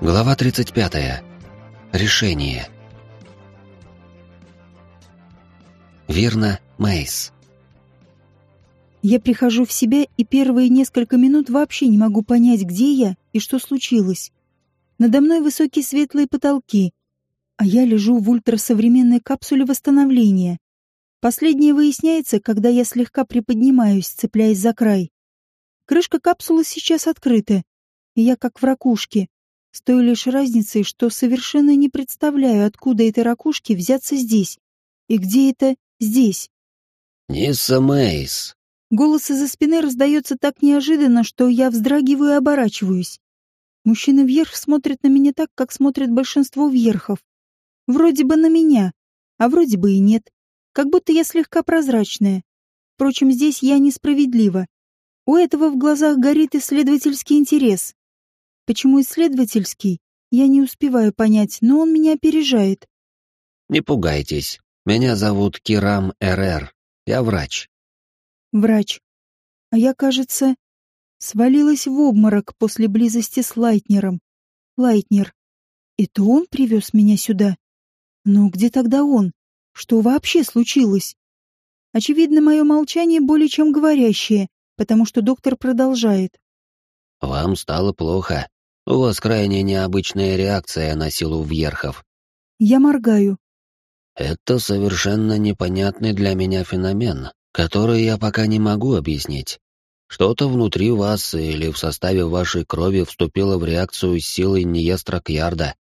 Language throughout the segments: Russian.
Глава 35. Решение. Верно, Мейс. Я прихожу в себя и первые несколько минут вообще не могу понять, где я и что случилось. Надо мной высокие светлые потолки, а я лежу в ультрасовременной капсуле восстановления. Последнее выясняется, когда я слегка приподнимаюсь, цепляясь за край. Крышка капсулы сейчас открыта, и я как в ракушке, с той лишь разницей, что совершенно не представляю, откуда этой ракушке взяться здесь и где это здесь. «Нисса Мейс!» Голос из-за спины раздается так неожиданно, что я вздрагиваю и оборачиваюсь. Мужчина вверх смотрит на меня так, как смотрит большинство вверхов. Вроде бы на меня, а вроде бы и нет. Как будто я слегка прозрачная. Впрочем, здесь я несправедлива. У этого в глазах горит исследовательский интерес. Почему исследовательский, я не успеваю понять, но он меня опережает. «Не пугайтесь. Меня зовут Кирам РР. Я врач». Врач. А я, кажется, свалилась в обморок после близости с Лайтнером. Лайтнер. Это он привез меня сюда? Но где тогда он? Что вообще случилось? Очевидно, мое молчание более чем говорящее, потому что доктор продолжает. «Вам стало плохо. У вас крайне необычная реакция на силу вверхов». Я моргаю. «Это совершенно непонятный для меня феномен, который я пока не могу объяснить. Что-то внутри вас или в составе вашей крови вступило в реакцию с силой Ниестра Кьярда».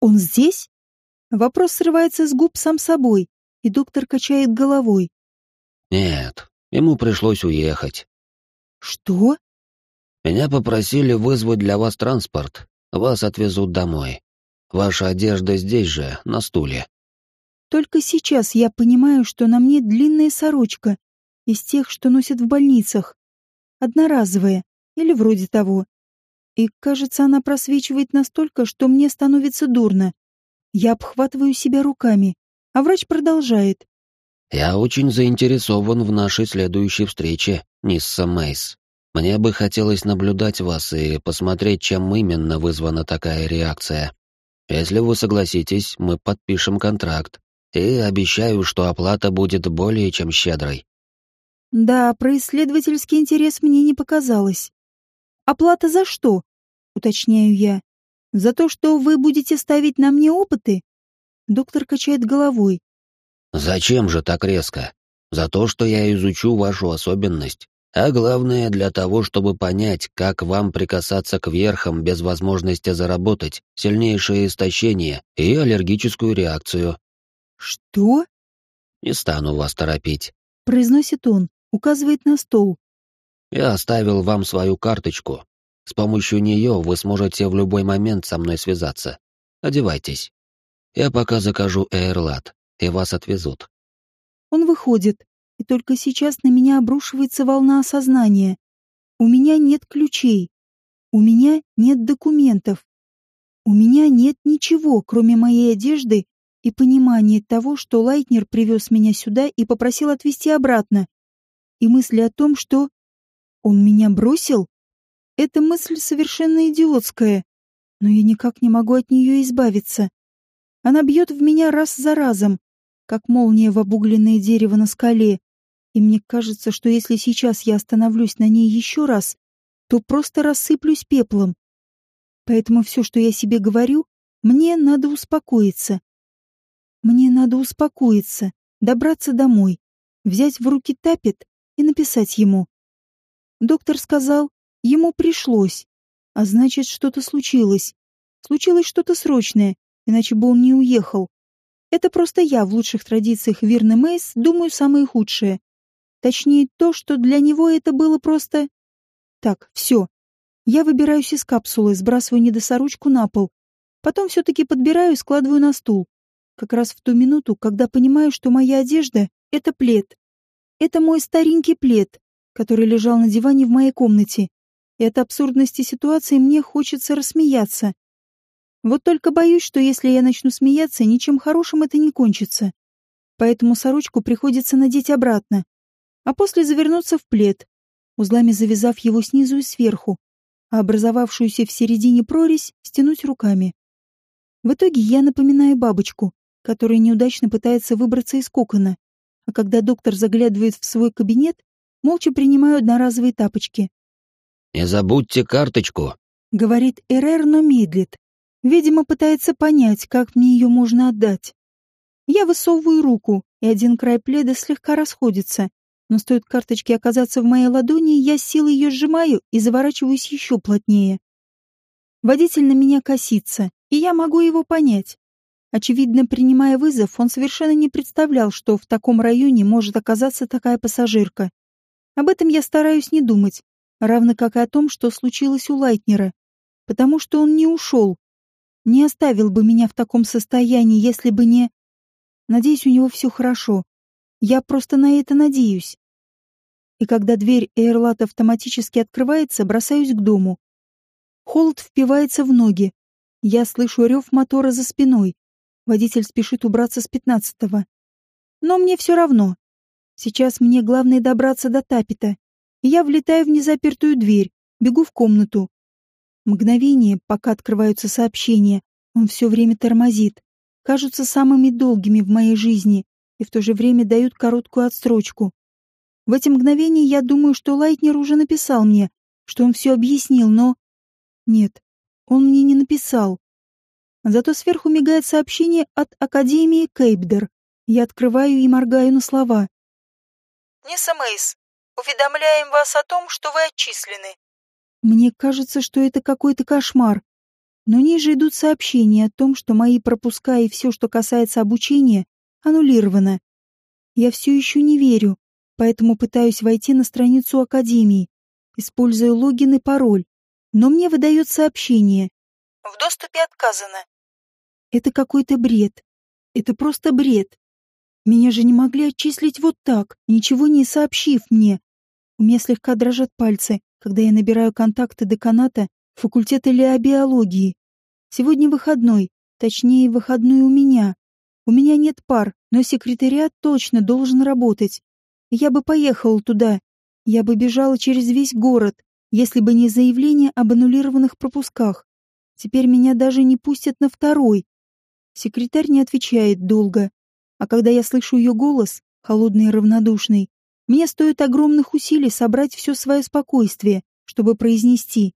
«Он здесь?» Вопрос срывается с губ сам собой, и доктор качает головой. «Нет, ему пришлось уехать». «Что?» Меня попросили вызвать для вас транспорт. Вас отвезут домой. Ваша одежда здесь же, на стуле. Только сейчас я понимаю, что на мне длинная сорочка из тех, что носят в больницах. Одноразовая, или вроде того. И, кажется, она просвечивает настолько, что мне становится дурно. Я обхватываю себя руками, а врач продолжает. «Я очень заинтересован в нашей следующей встрече, Нисса Мейс. Мне бы хотелось наблюдать вас и посмотреть, чем именно вызвана такая реакция. Если вы согласитесь, мы подпишем контракт, и обещаю, что оплата будет более чем щедрой. Да, про исследовательский интерес мне не показалось. Оплата за что? Уточняю я. За то, что вы будете ставить на мне опыты? Доктор качает головой. Зачем же так резко? За то, что я изучу вашу особенность, а главное для того, чтобы понять, как вам прикасаться к верхам без возможности заработать сильнейшее истощение и аллергическую реакцию. «Что?» «Не стану вас торопить», — произносит он, указывает на стол. «Я оставил вам свою карточку. С помощью нее вы сможете в любой момент со мной связаться. Одевайтесь. Я пока закажу Эйрлат, и вас отвезут». Он выходит, и только сейчас на меня обрушивается волна осознания. У меня нет ключей. У меня нет документов. У меня нет ничего, кроме моей одежды и понимания того, что Лайтнер привез меня сюда и попросил отвезти обратно. И мысли о том, что... Он меня бросил? Эта мысль совершенно идиотская, но я никак не могу от нее избавиться. Она бьет в меня раз за разом, как молния в обугленное дерево на скале, и мне кажется, что если сейчас я остановлюсь на ней еще раз, то просто рассыплюсь пеплом. Поэтому все, что я себе говорю, мне надо успокоиться. Мне надо успокоиться, добраться домой, взять в руки тапет и написать ему. Доктор сказал, ему пришлось, а значит, что-то случилось. Случилось что-то срочное, иначе бы он не уехал. Это просто я в лучших традициях Вирны Мейс думаю самое худшее. Точнее, то, что для него это было просто... Так, все. Я выбираюсь из капсулы, сбрасываю недосорочку на пол. Потом все-таки подбираю и складываю на стул. Как раз в ту минуту, когда понимаю, что моя одежда — это плед. Это мой старенький плед, который лежал на диване в моей комнате. И от абсурдности ситуации мне хочется рассмеяться. Вот только боюсь, что если я начну смеяться, ничем хорошим это не кончится. Поэтому сорочку приходится надеть обратно, а после завернуться в плед, узлами завязав его снизу и сверху, а образовавшуюся в середине прорезь стянуть руками. В итоге я напоминаю бабочку, которая неудачно пытается выбраться из кокона, а когда доктор заглядывает в свой кабинет, молча принимаю одноразовые тапочки. «Не забудьте карточку», — говорит Эрер, но медлит. Видимо, пытается понять, как мне ее можно отдать. Я высовываю руку, и один край пледа слегка расходится, но стоит карточке оказаться в моей ладони, я силой ее сжимаю и заворачиваюсь еще плотнее. Водитель на меня косится, и я могу его понять. Очевидно, принимая вызов, он совершенно не представлял, что в таком районе может оказаться такая пассажирка. Об этом я стараюсь не думать, равно как и о том, что случилось у Лайтнера, потому что он не ушел, не оставил бы меня в таком состоянии, если бы не... Надеюсь, у него все хорошо. Я просто на это надеюсь. И когда дверь Эйрлат автоматически открывается, бросаюсь к дому. Холод впивается в ноги. Я слышу рев мотора за спиной. Водитель спешит убраться с пятнадцатого. Но мне все равно. Сейчас мне главное добраться до Тапита. Я влетаю в незапертую дверь, бегу в комнату. Мгновение, пока открываются сообщения, он все время тормозит. Кажутся самыми долгими в моей жизни и в то же время дают короткую отстрочку. В эти мгновения я думаю, что Лайтнер уже написал мне, что он все объяснил, но... Нет, он мне не написал. Зато сверху мигает сообщение от Академии Кейпдер. Я открываю и моргаю на слова. «Нисса Мейс, уведомляем вас о том, что вы отчислены». Мне кажется, что это какой-то кошмар. Но ниже идут сообщения о том, что мои пропуска и все, что касается обучения, аннулировано. Я все еще не верю, поэтому пытаюсь войти на страницу Академии, используя логин и пароль, но мне выдает сообщение. В доступе отказано. Это какой-то бред. Это просто бред. Меня же не могли отчислить вот так, ничего не сообщив мне. У меня слегка дрожат пальцы, когда я набираю контакты деканата факультета леобиологии. Сегодня выходной, точнее, выходной у меня. У меня нет пар, но секретариат точно должен работать. Я бы поехала туда. Я бы бежала через весь город, если бы не заявление об аннулированных пропусках. Теперь меня даже не пустят на второй. Секретарь не отвечает долго. А когда я слышу ее голос, холодный и равнодушный, мне стоит огромных усилий собрать все свое спокойствие, чтобы произнести.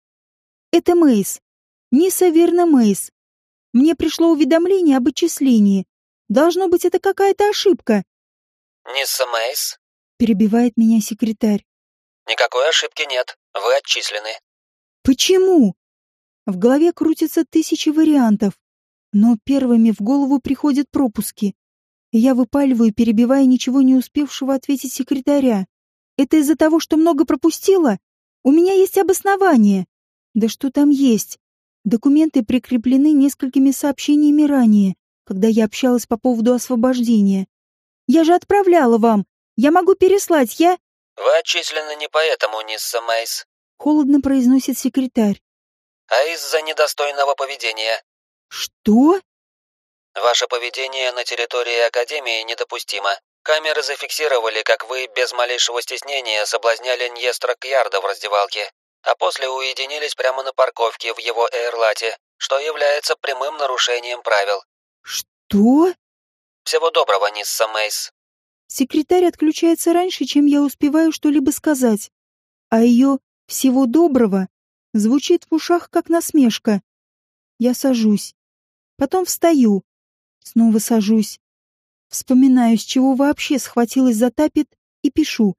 Это Мейс. Ниса верно Мейс. Мне пришло уведомление об отчислении. Должно быть, это какая-то ошибка. Нисса Мейс? Перебивает меня секретарь. Никакой ошибки нет. Вы отчислены. Почему? В голове крутятся тысячи вариантов, но первыми в голову приходят пропуски. Я выпаливаю, перебивая ничего не успевшего ответить секретаря. Это из-за того, что много пропустила? У меня есть обоснование. Да что там есть? Документы прикреплены несколькими сообщениями ранее, когда я общалась по поводу освобождения. Я же отправляла вам. Я могу переслать, я... Вы отчислены не поэтому, Нисса Мейс. Холодно произносит секретарь. А из-за недостойного поведения. Что? Ваше поведение на территории Академии недопустимо. Камеры зафиксировали, как вы без малейшего стеснения соблазняли Ньестра Кьярда в раздевалке а после уединились прямо на парковке в его Эйрлате, что является прямым нарушением правил. Что? Всего доброго, Нисса Мейс. Секретарь отключается раньше, чем я успеваю что-либо сказать, а ее «всего доброго» звучит в ушах как насмешка. Я сажусь. Потом встаю. Снова сажусь. Вспоминаю, с чего вообще схватилась за тапет и пишу.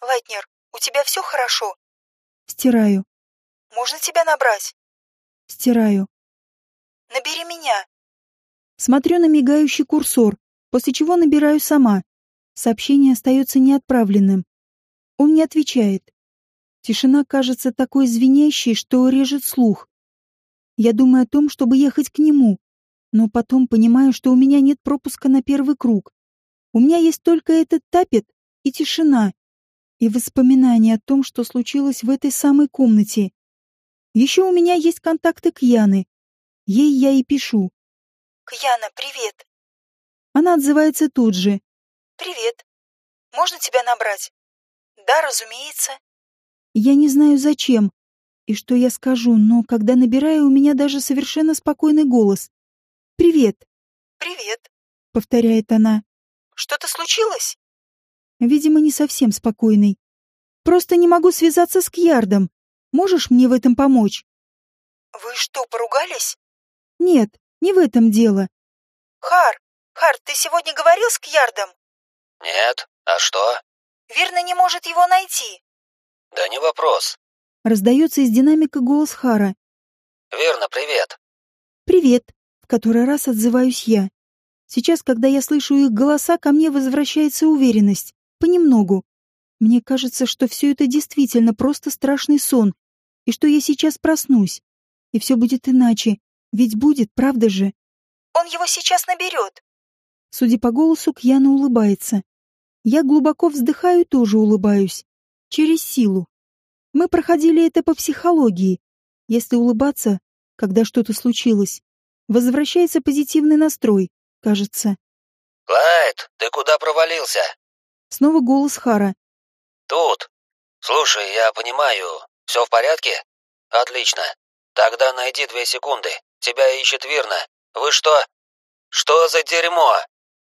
«Лайтнер, у тебя все хорошо?» Стираю. Можно тебя набрать? Стираю. Набери меня. Смотрю на мигающий курсор, после чего набираю сама. Сообщение остается неотправленным. Он не отвечает. Тишина кажется такой звенящей, что режет слух. Я думаю о том, чтобы ехать к нему, но потом понимаю, что у меня нет пропуска на первый круг. У меня есть только этот тапет и тишина и воспоминания о том, что случилось в этой самой комнате. Еще у меня есть контакты Кьяны. Ей я и пишу. «Кьяна, привет!» Она отзывается тут же. «Привет. Можно тебя набрать?» «Да, разумеется». Я не знаю зачем. и что я скажу, но когда набираю, у меня даже совершенно спокойный голос. «Привет!» «Привет!» — повторяет она. «Что-то случилось?» Видимо, не совсем спокойный. «Просто не могу связаться с Кьярдом. Можешь мне в этом помочь?» «Вы что, поругались?» «Нет, не в этом дело». «Хар, Хар, ты сегодня говорил с Кьярдом?» «Нет, а что?» «Верно не может его найти». «Да не вопрос». Раздается из динамика голос Хара. «Верно, привет». «Привет», — в который раз отзываюсь я. Сейчас, когда я слышу их голоса, ко мне возвращается уверенность. Понемногу. Мне кажется, что все это действительно просто страшный сон, и что я сейчас проснусь. И все будет иначе. Ведь будет, правда же? Он его сейчас наберет. Судя по голосу, Кьяна улыбается. Я глубоко вздыхаю и тоже улыбаюсь. Через силу. Мы проходили это по психологии. Если улыбаться, когда что-то случилось, возвращается позитивный настрой, кажется. «Клайд, ты куда провалился?» Снова голос Хара. «Тут. Слушай, я понимаю. Все в порядке? Отлично. Тогда найди две секунды. Тебя ищет Вирна. Вы что? Что за дерьмо?»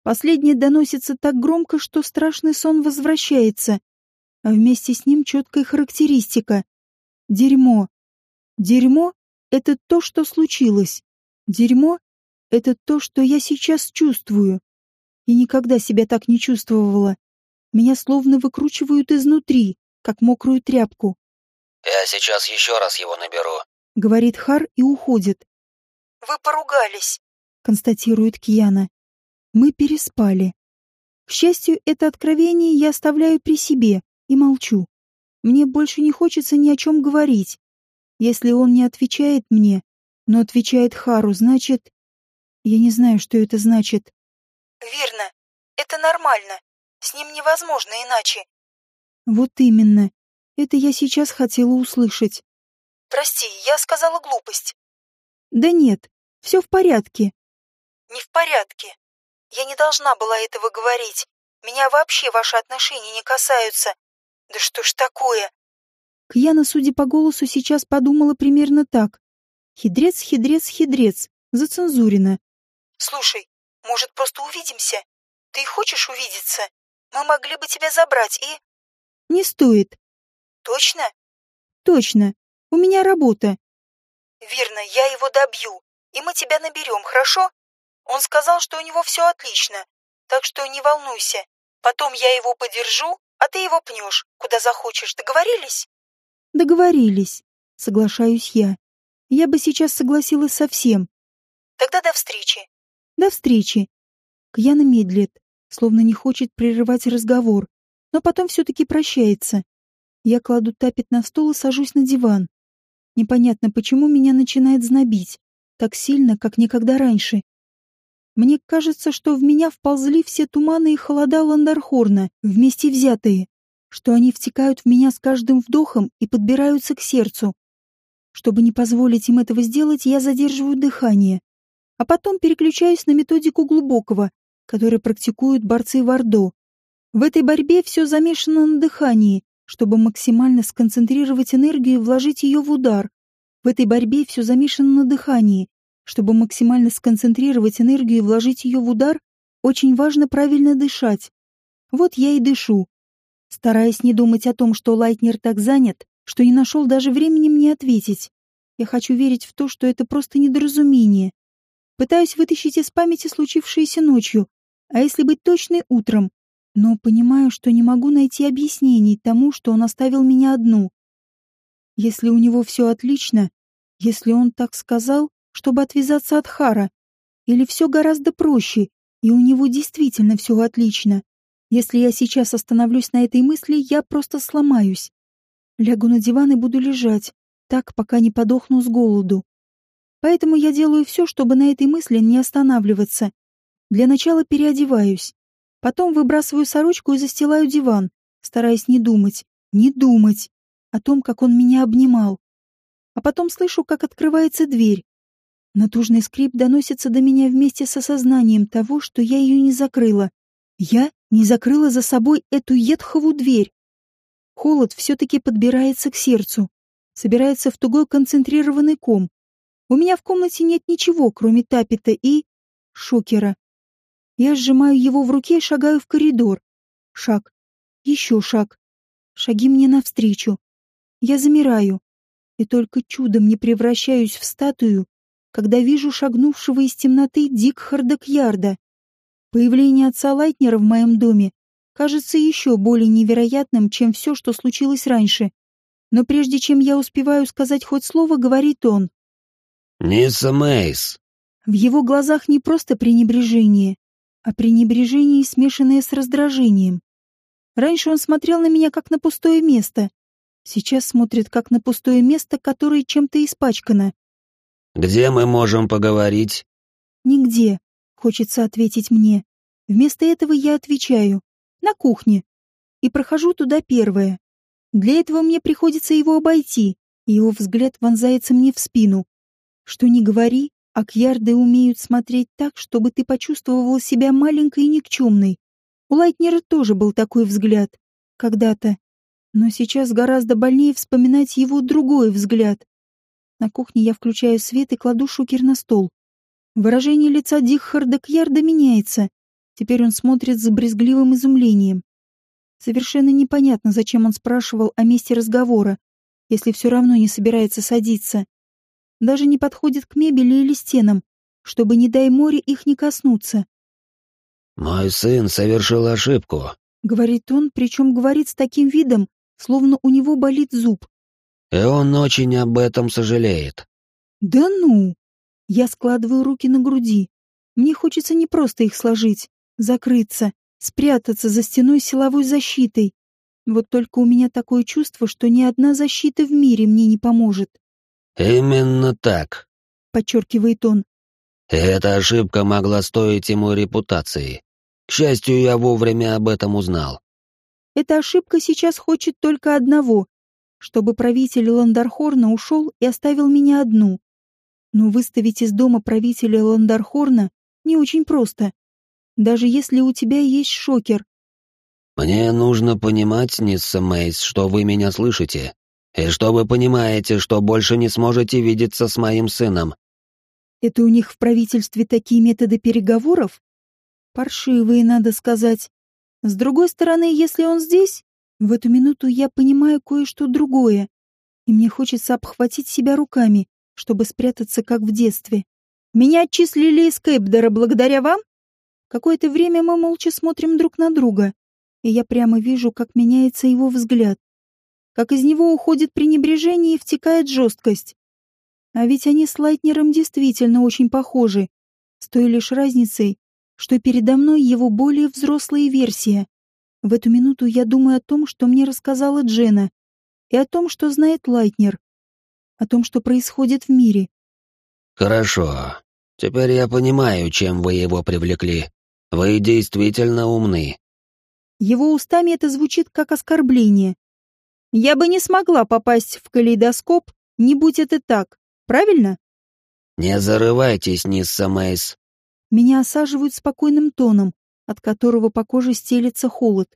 Последнее доносится так громко, что страшный сон возвращается, а вместе с ним четкая характеристика. Дерьмо. Дерьмо — это то, что случилось. Дерьмо — это то, что я сейчас чувствую. И никогда себя так не чувствовала. Меня словно выкручивают изнутри, как мокрую тряпку. «Я сейчас еще раз его наберу», — говорит Хар и уходит. «Вы поругались», — констатирует Кьяна. Мы переспали. К счастью, это откровение я оставляю при себе и молчу. Мне больше не хочется ни о чем говорить. Если он не отвечает мне, но отвечает Хару, значит... Я не знаю, что это значит. «Верно. Это нормально. С ним невозможно иначе». Вот именно. Это я сейчас хотела услышать. «Прости, я сказала глупость». Да нет, все в порядке. «Не в порядке. Я не должна была этого говорить. Меня вообще ваши отношения не касаются. Да что ж такое? Кьяна, судя по голосу, сейчас подумала примерно так. Хидрец, хидрец, хидрец. Зацензурено. Слушай, может, просто увидимся? Ты хочешь увидеться? Мы могли бы тебя забрать и... Не стоит. Точно? Точно. У меня работа. Верно, я его добью, и мы тебя наберем, хорошо? Он сказал, что у него все отлично, так что не волнуйся. Потом я его подержу, а ты его пнешь, куда захочешь. Договорились? Договорились, соглашаюсь я. Я бы сейчас согласилась со всем. Тогда до встречи. До встречи. Кьяна медлит, словно не хочет прерывать разговор, но потом все-таки прощается. Я кладу тапет на стол и сажусь на диван. Непонятно, почему меня начинает знобить. Так сильно, как никогда раньше. Мне кажется, что в меня вползли все туманы и холода Ландархорна, вместе взятые, что они втекают в меня с каждым вдохом и подбираются к сердцу. Чтобы не позволить им этого сделать, я задерживаю дыхание, а потом переключаюсь на методику глубокого, которую практикуют борцы в Ордо. В этой борьбе все замешано на дыхании, чтобы максимально сконцентрировать энергию и вложить ее в удар. В этой борьбе все замешано на дыхании, чтобы максимально сконцентрировать энергию и вложить ее в удар, очень важно правильно дышать. Вот я и дышу, стараясь не думать о том, что Лайтнер так занят, что не нашел даже времени мне ответить. Я хочу верить в то, что это просто недоразумение. Пытаюсь вытащить из памяти случившееся ночью, а если быть точной, утром. Но понимаю, что не могу найти объяснений тому, что он оставил меня одну. Если у него все отлично, если он так сказал, чтобы отвязаться от Хара? Или все гораздо проще, и у него действительно все отлично? Если я сейчас остановлюсь на этой мысли, я просто сломаюсь. Лягу на диван и буду лежать, так, пока не подохну с голоду. Поэтому я делаю все, чтобы на этой мысли не останавливаться. Для начала переодеваюсь. Потом выбрасываю сорочку и застилаю диван, стараясь не думать, не думать о том, как он меня обнимал. А потом слышу, как открывается дверь, Натужный скрип доносится до меня вместе с осознанием того, что я ее не закрыла. Я не закрыла за собой эту едхову дверь. Холод все-таки подбирается к сердцу. собирается в тугой концентрированный ком. У меня в комнате нет ничего, кроме тапета и... шокера. Я сжимаю его в руке и шагаю в коридор. Шаг. Еще шаг. Шаги мне навстречу. Я замираю. И только чудом не превращаюсь в статую, когда вижу шагнувшего из темноты Дикхарда Кьярда. Появление отца Лайтнера в моем доме кажется еще более невероятным, чем все, что случилось раньше. Но прежде чем я успеваю сказать хоть слово, говорит он. «Нисса Мейс». В его глазах не просто пренебрежение, а пренебрежение, смешанное с раздражением. Раньше он смотрел на меня как на пустое место. Сейчас смотрит как на пустое место, которое чем-то испачкано. «Где мы можем поговорить?» «Нигде», — хочется ответить мне. Вместо этого я отвечаю. «На кухне». И прохожу туда первое. Для этого мне приходится его обойти, и его взгляд вонзается мне в спину. Что ни говори, Акьярды умеют смотреть так, чтобы ты почувствовал себя маленькой и никчемной. У Лайтнера тоже был такой взгляд. Когда-то. Но сейчас гораздо больнее вспоминать его другой взгляд. На кухне я включаю свет и кладу шукер на стол. Выражение лица Диххарда Кьярда меняется. Теперь он смотрит с брезгливым изумлением. Совершенно непонятно, зачем он спрашивал о месте разговора, если все равно не собирается садиться даже не подходит к мебели или стенам, чтобы, не дай море, их не коснуться. «Мой сын совершил ошибку», — говорит он, причем говорит с таким видом, словно у него болит зуб. «И он очень об этом сожалеет». «Да ну!» Я складываю руки на груди. Мне хочется не просто их сложить, закрыться, спрятаться за стеной силовой защитой. Вот только у меня такое чувство, что ни одна защита в мире мне не поможет. «Именно так», — подчеркивает он. «Эта ошибка могла стоить ему репутации. К счастью, я вовремя об этом узнал». Эта ошибка сейчас хочет только одного — чтобы правитель Ландархорна ушел и оставил меня одну. Но выставить из дома правителя Ландархорна не очень просто. Даже если у тебя есть шокер. «Мне нужно понимать, Нисса Мейс, что вы меня слышите. И что вы понимаете, что больше не сможете видеться с моим сыном. Это у них в правительстве такие методы переговоров? Паршивые, надо сказать. С другой стороны, если он здесь, в эту минуту я понимаю кое-что другое. И мне хочется обхватить себя руками, чтобы спрятаться, как в детстве. Меня отчислили из Кейпдера благодаря вам? Какое-то время мы молча смотрим друг на друга, и я прямо вижу, как меняется его взгляд как из него уходит пренебрежение и втекает жесткость. А ведь они с Лайтнером действительно очень похожи, с той лишь разницей, что передо мной его более взрослая версия. В эту минуту я думаю о том, что мне рассказала Джена, и о том, что знает Лайтнер, о том, что происходит в мире. «Хорошо. Теперь я понимаю, чем вы его привлекли. Вы действительно умны». Его устами это звучит как оскорбление, я бы не смогла попасть в калейдоскоп, не будь это так, правильно? Не зарывайтесь, Нисса Мейс. Меня осаживают спокойным тоном, от которого по коже стелется холод.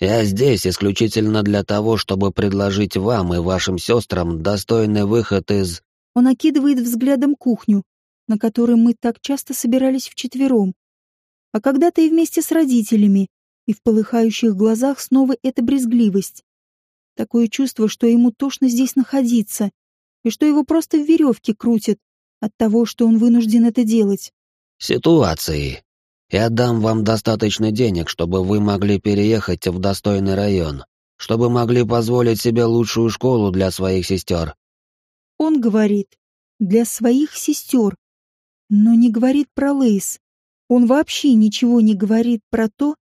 Я здесь исключительно для того, чтобы предложить вам и вашим сестрам достойный выход из... Он окидывает взглядом кухню, на которой мы так часто собирались вчетвером. А когда-то и вместе с родителями, и в полыхающих глазах снова эта брезгливость. Такое чувство, что ему тошно здесь находиться, и что его просто в веревке крутят от того, что он вынужден это делать. Ситуации. Я дам вам достаточно денег, чтобы вы могли переехать в достойный район, чтобы могли позволить себе лучшую школу для своих сестер. Он говорит, для своих сестер, но не говорит про Лейс. Он вообще ничего не говорит про то,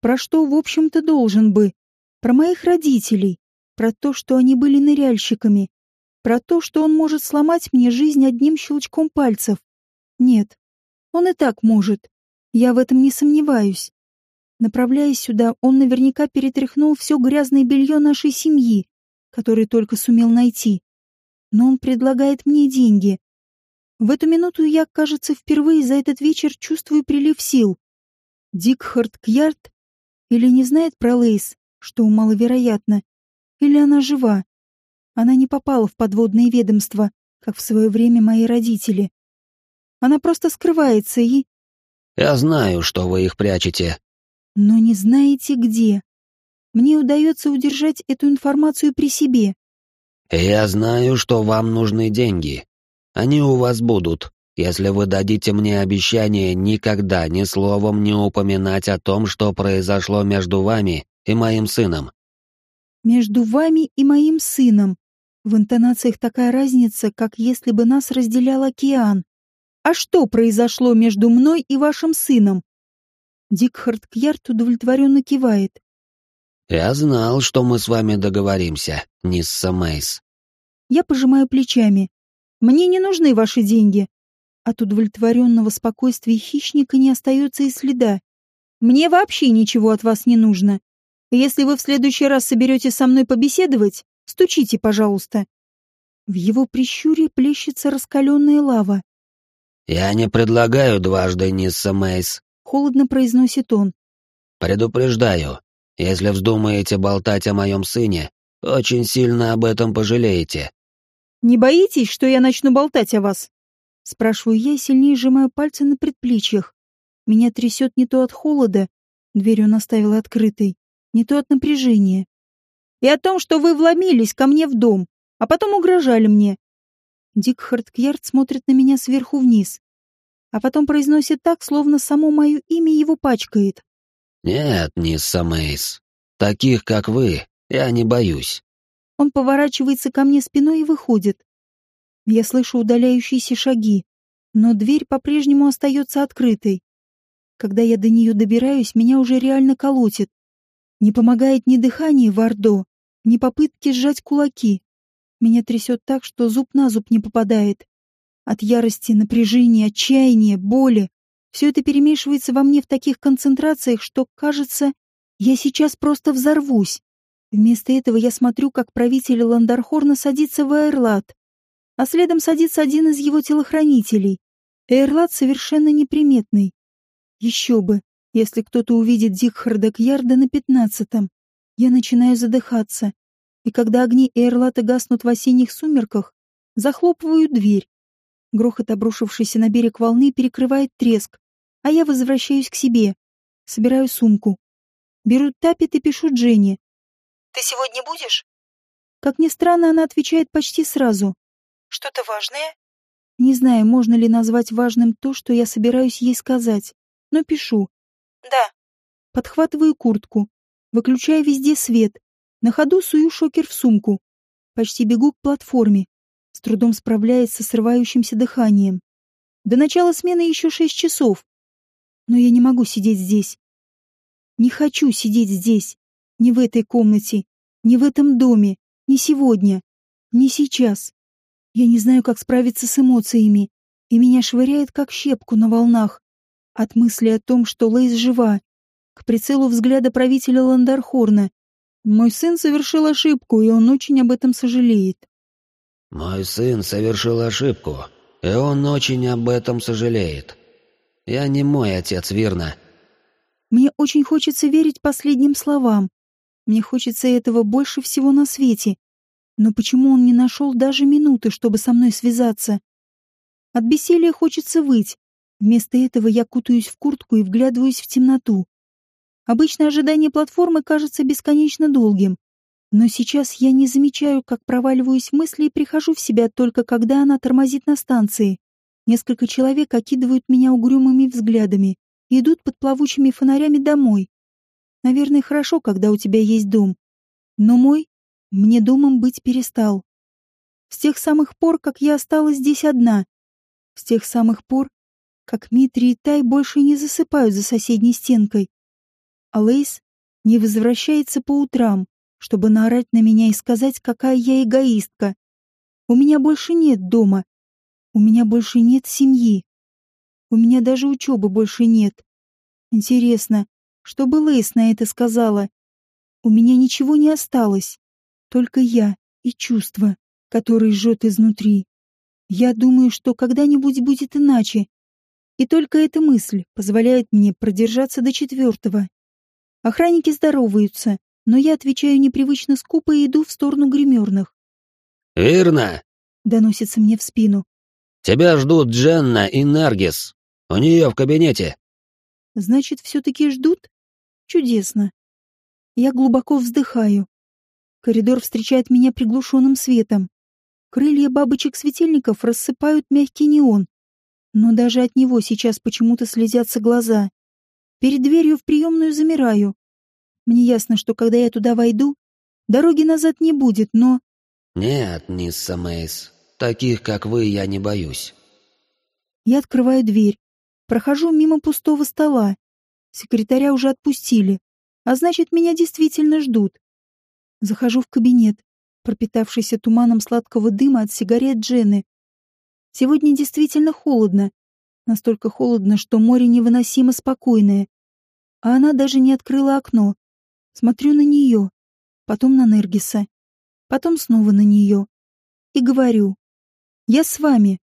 про что, в общем-то, должен бы, про моих родителей про то, что они были ныряльщиками, про то, что он может сломать мне жизнь одним щелчком пальцев. Нет, он и так может. Я в этом не сомневаюсь. Направляясь сюда, он наверняка перетряхнул все грязное белье нашей семьи, которое только сумел найти. Но он предлагает мне деньги. В эту минуту я, кажется, впервые за этот вечер чувствую прилив сил. Дикхард Кьярд или не знает про Лейс, что маловероятно, или она жива? Она не попала в подводные ведомства, как в свое время мои родители. Она просто скрывается и... Я знаю, что вы их прячете. Но не знаете где. Мне удается удержать эту информацию при себе. Я знаю, что вам нужны деньги. Они у вас будут, если вы дадите мне обещание никогда ни словом не упоминать о том, что произошло между вами и моим сыном. Между вами и моим сыном. В интонациях такая разница, как если бы нас разделял океан. А что произошло между мной и вашим сыном? Дикхард Кьярд удовлетворенно кивает. Я знал, что мы с вами договоримся, Нисса Мейс. Я пожимаю плечами. Мне не нужны ваши деньги. От удовлетворенного спокойствия хищника не остается и следа. Мне вообще ничего от вас не нужно. Если вы в следующий раз соберете со мной побеседовать, стучите, пожалуйста. В его прищуре плещется раскаленная лава. «Я не предлагаю дважды, Нисса Мейс», — холодно произносит он. «Предупреждаю, если вздумаете болтать о моем сыне, очень сильно об этом пожалеете». «Не боитесь, что я начну болтать о вас?» Спрашиваю я сильнее сжимаю пальцы на предплечьях. Меня трясет не то от холода, дверь он оставил открытой, не то от напряжения. И о том, что вы вломились ко мне в дом, а потом угрожали мне. Дик Харткьярд смотрит на меня сверху вниз, а потом произносит так, словно само мое имя его пачкает. «Нет, Нисса Мейс, таких, как вы, я не боюсь». Он поворачивается ко мне спиной и выходит. Я слышу удаляющиеся шаги, но дверь по-прежнему остается открытой. Когда я до нее добираюсь, меня уже реально колотит. Не помогает ни дыхание в ордо, ни попытки сжать кулаки. Меня трясет так, что зуб на зуб не попадает. От ярости, напряжения, отчаяния, боли. Все это перемешивается во мне в таких концентрациях, что, кажется, я сейчас просто взорвусь. Вместо этого я смотрю, как правитель Ландархорна садится в Аэрлат а следом садится один из его телохранителей. Эрлат совершенно неприметный. Еще бы, если кто-то увидит Дикхарда Кьярда на пятнадцатом. Я начинаю задыхаться, и когда огни Эрлата гаснут в осенних сумерках, захлопываю дверь. Грохот, обрушившийся на берег волны, перекрывает треск, а я возвращаюсь к себе, собираю сумку. Беру тапет и пишу Дженни. «Ты сегодня будешь?» Как ни странно, она отвечает почти сразу. Что-то важное? Не знаю, можно ли назвать важным то, что я собираюсь ей сказать, но пишу. Да. Подхватываю куртку, выключаю везде свет, на ходу сую шокер в сумку. Почти бегу к платформе, с трудом справляясь со срывающимся дыханием. До начала смены еще шесть часов. Но я не могу сидеть здесь. Не хочу сидеть здесь. Не в этой комнате, не в этом доме, не сегодня, не сейчас. Я не знаю, как справиться с эмоциями, и меня швыряет как щепку на волнах. От мысли о том, что Лейс жива, к прицелу взгляда правителя Ландархорна. Мой сын совершил ошибку, и он очень об этом сожалеет. Мой сын совершил ошибку, и он очень об этом сожалеет. Я не мой отец, верно? Мне очень хочется верить последним словам. Мне хочется этого больше всего на свете. Но почему он не нашел даже минуты, чтобы со мной связаться? От бессилия хочется выть. Вместо этого я кутаюсь в куртку и вглядываюсь в темноту. Обычно ожидание платформы кажется бесконечно долгим. Но сейчас я не замечаю, как проваливаюсь в мысли и прихожу в себя только когда она тормозит на станции. Несколько человек окидывают меня угрюмыми взглядами и идут под плавучими фонарями домой. Наверное, хорошо, когда у тебя есть дом. Но мой мне домом быть перестал. С тех самых пор, как я осталась здесь одна. С тех самых пор, как Митри и Тай больше не засыпают за соседней стенкой. А Лейс не возвращается по утрам, чтобы наорать на меня и сказать, какая я эгоистка. У меня больше нет дома. У меня больше нет семьи. У меня даже учебы больше нет. Интересно, что бы Лейс на это сказала? У меня ничего не осталось. Только я и чувство, которое жжет изнутри. Я думаю, что когда-нибудь будет иначе. И только эта мысль позволяет мне продержаться до четвертого. Охранники здороваются, но я отвечаю непривычно скупо и иду в сторону гримерных. «Верно!» — доносится мне в спину. «Тебя ждут Дженна и Наргис. У нее в кабинете». «Значит, все-таки ждут? Чудесно». Я глубоко вздыхаю. Коридор встречает меня приглушенным светом. Крылья бабочек-светильников рассыпают мягкий неон. Но даже от него сейчас почему-то слезятся глаза. Перед дверью в приемную замираю. Мне ясно, что когда я туда войду, дороги назад не будет, но... «Нет, Нисса Мейс, таких, как вы, я не боюсь». Я открываю дверь. Прохожу мимо пустого стола. Секретаря уже отпустили. А значит, меня действительно ждут. Захожу в кабинет, пропитавшийся туманом сладкого дыма от сигарет Джены. Сегодня действительно холодно. Настолько холодно, что море невыносимо спокойное. А она даже не открыла окно. Смотрю на нее, потом на Нергиса потом снова на нее. И говорю, «Я с вами».